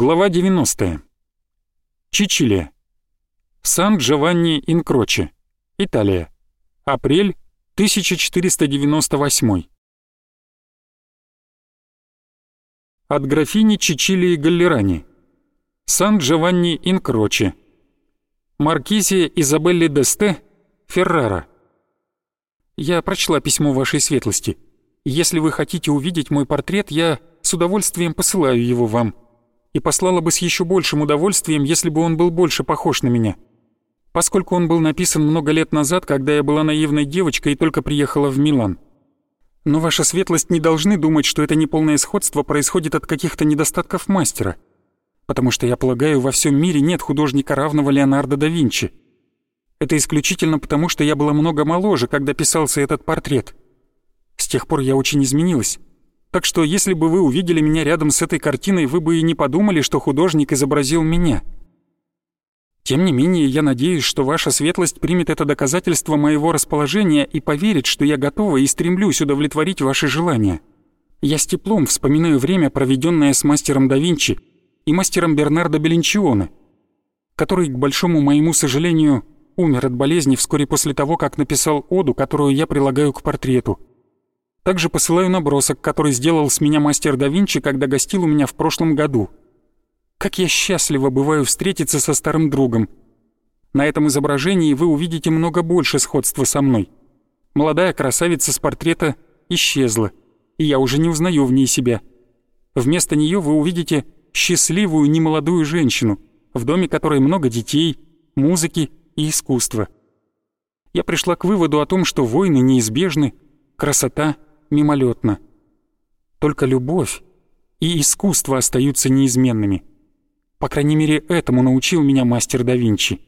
Глава 90. Чичилия. Сан-Джованни-Инкроче. Италия. Апрель 1498. От графини Чичилии Галлерани. Сан-Джованни-Инкроче. Маркизия Изабелли Десте, Феррара. Я прочла письмо вашей светлости. Если вы хотите увидеть мой портрет, я с удовольствием посылаю его вам и послала бы с еще большим удовольствием, если бы он был больше похож на меня. Поскольку он был написан много лет назад, когда я была наивной девочкой и только приехала в Милан. Но ваша светлость не должны думать, что это неполное сходство происходит от каких-то недостатков мастера. Потому что, я полагаю, во всем мире нет художника, равного Леонардо да Винчи. Это исключительно потому, что я была много моложе, когда писался этот портрет. С тех пор я очень изменилась. Так что если бы вы увидели меня рядом с этой картиной, вы бы и не подумали, что художник изобразил меня. Тем не менее, я надеюсь, что ваша светлость примет это доказательство моего расположения и поверит, что я готова и стремлюсь удовлетворить ваши желания. Я с теплом вспоминаю время, проведенное с мастером да Винчи и мастером Бернардо Белинчионе, который, к большому моему сожалению, умер от болезни вскоре после того, как написал оду, которую я прилагаю к портрету. Также посылаю набросок, который сделал с меня мастер да Винчи, когда гостил у меня в прошлом году. Как я счастлива бываю встретиться со старым другом. На этом изображении вы увидите много больше сходства со мной. Молодая красавица с портрета исчезла, и я уже не узнаю в ней себя. Вместо нее вы увидите счастливую немолодую женщину, в доме которой много детей, музыки и искусства. Я пришла к выводу о том, что войны неизбежны, красота — мимолетно. Только любовь и искусство остаются неизменными. По крайней мере, этому научил меня мастер да Винчи.